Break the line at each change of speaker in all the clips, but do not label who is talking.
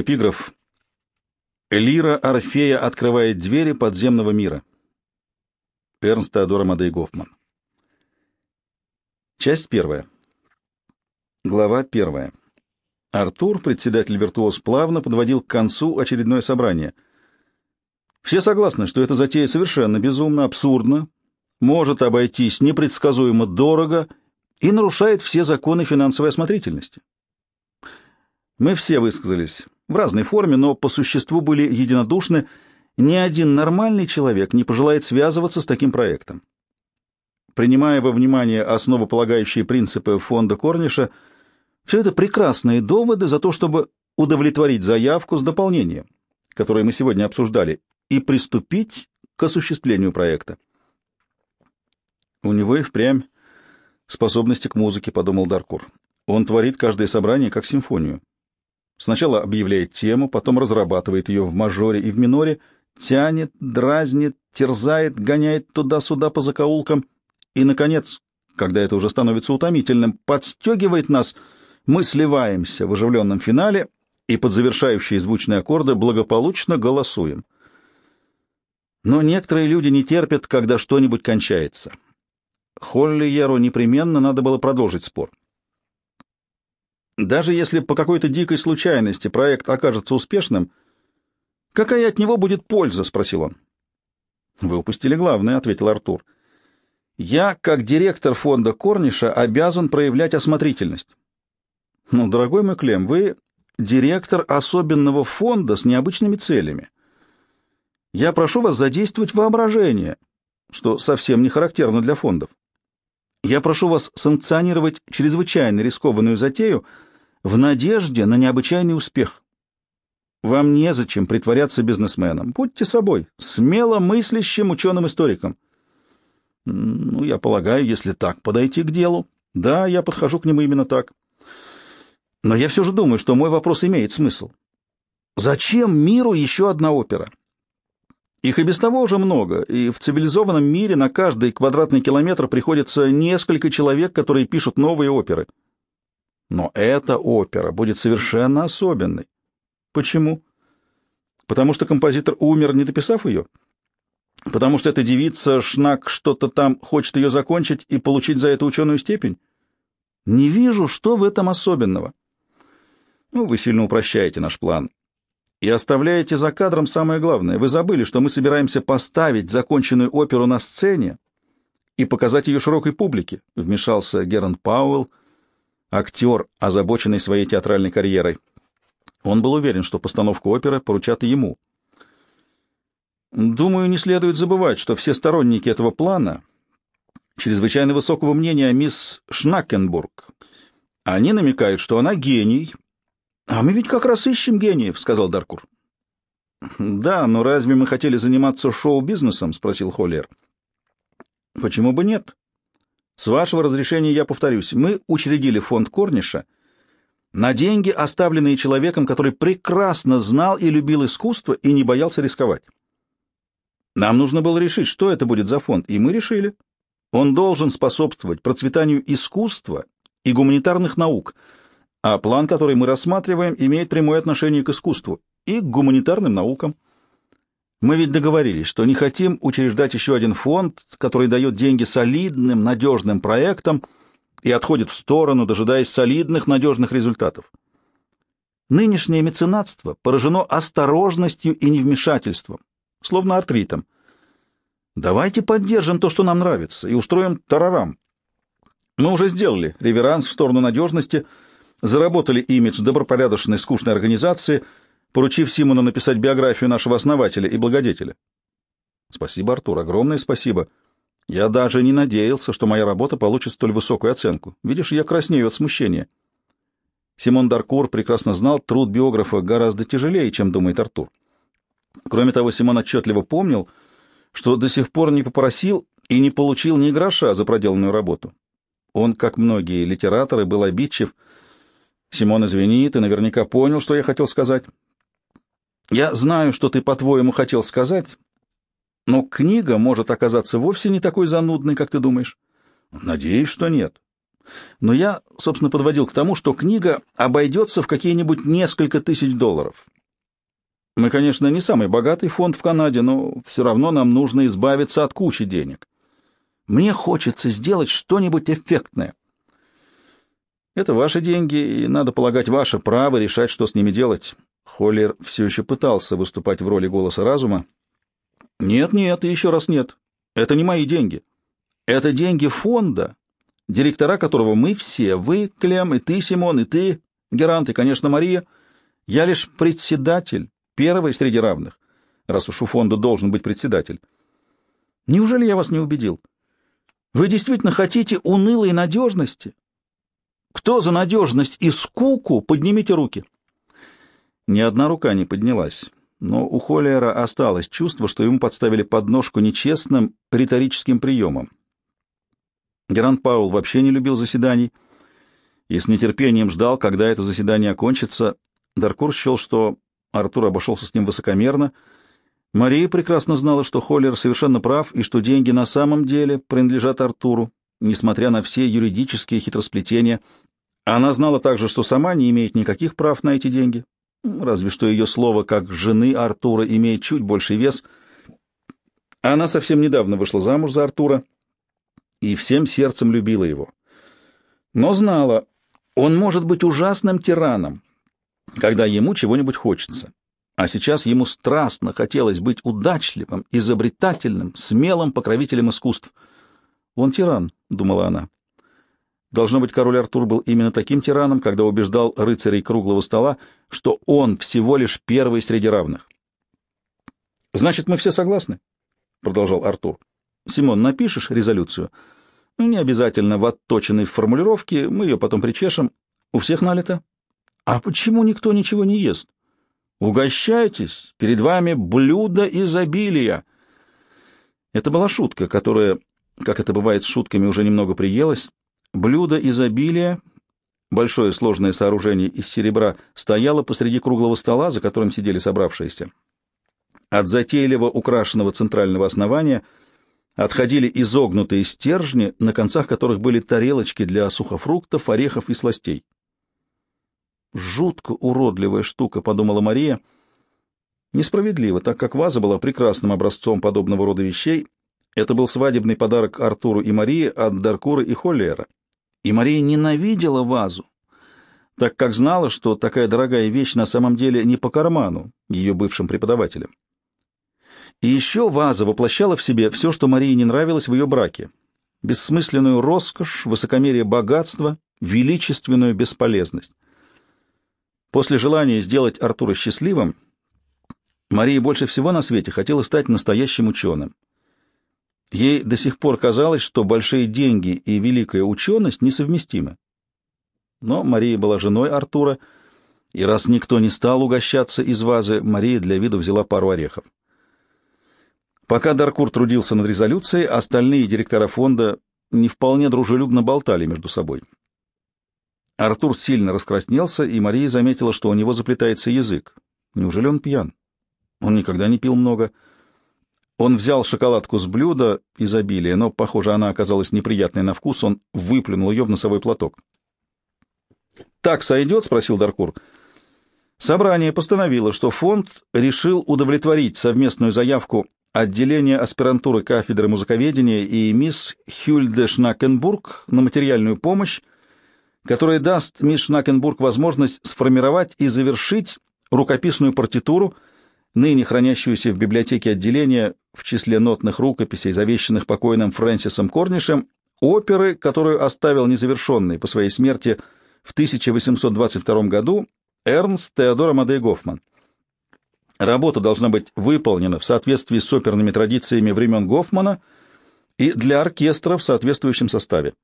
Эпиграф. Лира Орфея открывает двери подземного мира. Эрнст Теодор Амадей Гофман. Часть первая. Глава первая. Артур, председатель «Виртуоз», плавно подводил к концу очередное собрание. Все согласны, что эта затея совершенно безумно, абсурдна, может обойтись непредсказуемо дорого и нарушает все законы финансовой осмотрительности. Мы все высказались в разной форме, но по существу были единодушны. Ни один нормальный человек не пожелает связываться с таким проектом. Принимая во внимание основополагающие принципы фонда Корниша, все это прекрасные доводы за то, чтобы удовлетворить заявку с дополнением, которое мы сегодня обсуждали, и приступить к осуществлению проекта. У него и впрямь способности к музыке, подумал Даркур. Он творит каждое собрание как симфонию. Сначала объявляет тему, потом разрабатывает ее в мажоре и в миноре, тянет, дразнит, терзает, гоняет туда-сюда по закоулкам и, наконец, когда это уже становится утомительным, подстегивает нас, мы сливаемся в оживленном финале и под завершающие звучные аккорды благополучно голосуем. Но некоторые люди не терпят, когда что-нибудь кончается. Холлиеру непременно надо было продолжить спор. Даже если по какой-то дикой случайности проект окажется успешным, какая от него будет польза? — спросил он. — Вы упустили главное, — ответил Артур. — Я, как директор фонда Корниша, обязан проявлять осмотрительность. — Ну, дорогой мой Клем, вы директор особенного фонда с необычными целями. Я прошу вас задействовать воображение, что совсем не характерно для фондов. Я прошу вас санкционировать чрезвычайно рискованную затею — в надежде на необычайный успех. Вам незачем притворяться бизнесменом. Будьте собой, смело мыслящим ученым-историком. Ну, я полагаю, если так подойти к делу. Да, я подхожу к нему именно так. Но я все же думаю, что мой вопрос имеет смысл. Зачем миру еще одна опера? Их и без того уже много, и в цивилизованном мире на каждый квадратный километр приходится несколько человек, которые пишут новые оперы. Но эта опера будет совершенно особенной. Почему? Потому что композитор умер, не дописав ее? Потому что эта девица, Шнак, что-то там хочет ее закончить и получить за это ученую степень? Не вижу, что в этом особенного. Ну, вы сильно упрощаете наш план. И оставляете за кадром самое главное. Вы забыли, что мы собираемся поставить законченную оперу на сцене и показать ее широкой публике, — вмешался Геранд Пауэлл, актер, озабоченный своей театральной карьерой. Он был уверен, что постановку оперы поручат ему. Думаю, не следует забывать, что все сторонники этого плана чрезвычайно высокого мнения о мисс Шнакенбург. Они намекают, что она гений. А мы ведь как раз ищем гениев, сказал Даркур. Да, но разве мы хотели заниматься шоу-бизнесом? спросил Холлер. Почему бы нет? С вашего разрешения я повторюсь, мы учредили фонд Корниша на деньги, оставленные человеком, который прекрасно знал и любил искусство и не боялся рисковать. Нам нужно было решить, что это будет за фонд, и мы решили. Он должен способствовать процветанию искусства и гуманитарных наук, а план, который мы рассматриваем, имеет прямое отношение к искусству и к гуманитарным наукам. Мы ведь договорились, что не хотим учреждать еще один фонд, который дает деньги солидным, надежным проектам и отходит в сторону, дожидаясь солидных, надежных результатов. Нынешнее меценатство поражено осторожностью и невмешательством, словно артритом. Давайте поддержим то, что нам нравится, и устроим тарарам. Мы уже сделали реверанс в сторону надежности, заработали имидж добропорядочной скучной организации — поручив Симону написать биографию нашего основателя и благодетеля. Спасибо, Артур, огромное спасибо. Я даже не надеялся, что моя работа получит столь высокую оценку. Видишь, я краснею от смущения. Симон Даркур прекрасно знал, труд биографа гораздо тяжелее, чем думает Артур. Кроме того, Симон отчетливо помнил, что до сих пор не попросил и не получил ни гроша за проделанную работу. Он, как многие литераторы, был обидчив. Симон, извини, ты наверняка понял, что я хотел сказать. Я знаю, что ты, по-твоему, хотел сказать, но книга может оказаться вовсе не такой занудной, как ты думаешь. Надеюсь, что нет. Но я, собственно, подводил к тому, что книга обойдется в какие-нибудь несколько тысяч долларов. Мы, конечно, не самый богатый фонд в Канаде, но все равно нам нужно избавиться от кучи денег. Мне хочется сделать что-нибудь эффектное. Это ваши деньги, и, надо полагать, ваше право решать, что с ними делать. Холлер все еще пытался выступать в роли голоса разума. Нет, нет, еще раз нет. Это не мои деньги. Это деньги фонда, директора которого мы все, вы, Клем, и ты, Симон, и ты, Герант, и, конечно, Мария. Я лишь председатель, первый среди равных, раз уж у фонда должен быть председатель. Неужели я вас не убедил? Вы действительно хотите унылой надежности? Кто за надежность и скуку, поднимите руки. Ни одна рука не поднялась, но у Холлера осталось чувство, что ему подставили подножку нечестным риторическим приемом. Герант Паул вообще не любил заседаний и с нетерпением ждал, когда это заседание окончится. Даркур счел, что Артур обошелся с ним высокомерно. Мария прекрасно знала, что Холлер совершенно прав и что деньги на самом деле принадлежат Артуру, несмотря на все юридические хитросплетения. Она знала также, что сама не имеет никаких прав на эти деньги, разве что ее слово как жены Артура имеет чуть больший вес. Она совсем недавно вышла замуж за Артура — и всем сердцем любила его. Но знала, он может быть ужасным тираном, когда ему чего-нибудь хочется. А сейчас ему страстно хотелось быть удачливым, изобретательным, смелым покровителем искусств. «Он тиран», — думала она. Должно быть, король Артур был именно таким тираном, когда убеждал рыцарей круглого стола, что он всего лишь первый среди равных. «Значит, мы все согласны?» — продолжал Артур. Симон, напишешь резолюцию? Ну, не обязательно в отточенной формулировке, мы ее потом причешем. У всех налито? А почему никто ничего не ест? Угощайтесь, перед вами блюдо изобилия. Это была шутка, которая, как это бывает с шутками, уже немного приелась. Блюдо изобилия, большое сложное сооружение из серебра, стояло посреди круглого стола, за которым сидели собравшиеся. От затейливо украшенного центрального основания — отходили изогнутые стержни, на концах которых были тарелочки для сухофруктов, орехов и сластей. «Жутко уродливая штука», — подумала Мария. Несправедливо, так как ваза была прекрасным образцом подобного рода вещей. Это был свадебный подарок Артуру и Марии от Даркура и Холлера. И Мария ненавидела вазу, так как знала, что такая дорогая вещь на самом деле не по карману ее бывшим преподавателям. И еще ваза воплощала в себе все, что Марии не нравилось в ее браке. Бессмысленную роскошь, высокомерие богатства, величественную бесполезность. После желания сделать Артура счастливым, Мария больше всего на свете хотела стать настоящим ученым. Ей до сих пор казалось, что большие деньги и великая ученость несовместимы. Но Мария была женой Артура, и раз никто не стал угощаться из вазы, Мария для вида взяла пару орехов. Пока Даркур трудился над резолюцией, остальные директора фонда не вполне дружелюбно болтали между собой. Артур сильно раскраснелся, и Мария заметила, что у него заплетается язык. Неужели он пьян? Он никогда не пил много. Он взял шоколадку с блюда изобилия, но, похоже, она оказалась неприятной на вкус, он выплюнул ее в носовой платок. «Так сойдет?» — спросил Даркур. Собрание постановило, что фонд решил удовлетворить совместную заявку отделение аспирантуры кафедры музыковедения и мисс Хюльде Шнакенбург на материальную помощь, которая даст мисс Шнакенбург возможность сформировать и завершить рукописную партитуру, ныне хранящуюся в библиотеке отделения в числе нотных рукописей, завещанных покойным Фрэнсисом Корнишем, оперы, которую оставил незавершенной по своей смерти в 1822 году Эрнст Теодор Амадей Гофман. Работа должна быть выполнена в соответствии с оперными традициями времен Гофмана и для оркестра в соответствующем составе.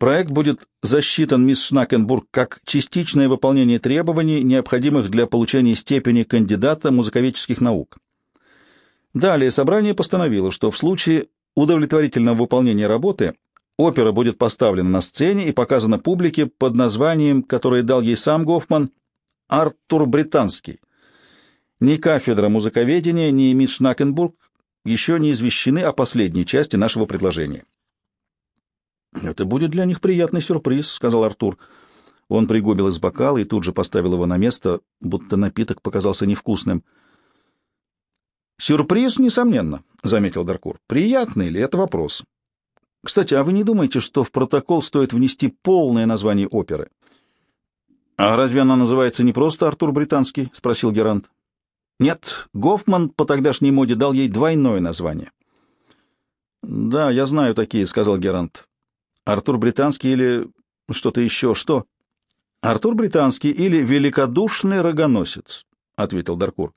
Проект будет засчитан мисс Шнакенбург как частичное выполнение требований, необходимых для получения степени кандидата музыковедческих наук. Далее собрание постановило, что в случае удовлетворительного выполнения работы опера будет поставлена на сцене и показана публике под названием, которое дал ей сам Гофман, «Артур Британский», ни кафедра музыковедения, ни мисс Шнакенбург еще не извещены о последней части нашего предложения. «Это будет для них приятный сюрприз», — сказал Артур. Он пригубил из бокала и тут же поставил его на место, будто напиток показался невкусным. «Сюрприз, несомненно», — заметил Даркур. «Приятный ли — это вопрос. Кстати, а вы не думаете, что в протокол стоит внести полное название оперы?» «А разве она называется не просто «Артур Британский»?» — спросил Герант. «Нет, Гофман по тогдашней моде дал ей двойное название». «Да, я знаю такие», — сказал Герант. «Артур Британский или что-то еще, что?» «Артур Британский или Великодушный Рогоносец», — ответил Даркур.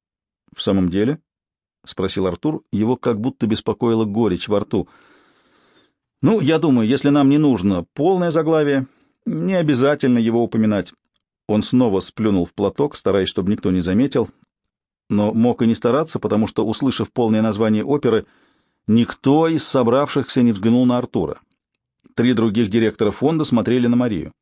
— В самом деле? — спросил Артур. Его как будто беспокоила горечь во рту. — Ну, я думаю, если нам не нужно полное заглавие, не обязательно его упоминать. Он снова сплюнул в платок, стараясь, чтобы никто не заметил, но мог и не стараться, потому что, услышав полное название оперы, никто из собравшихся не взглянул на Артура. Три других директора фонда смотрели на Марию.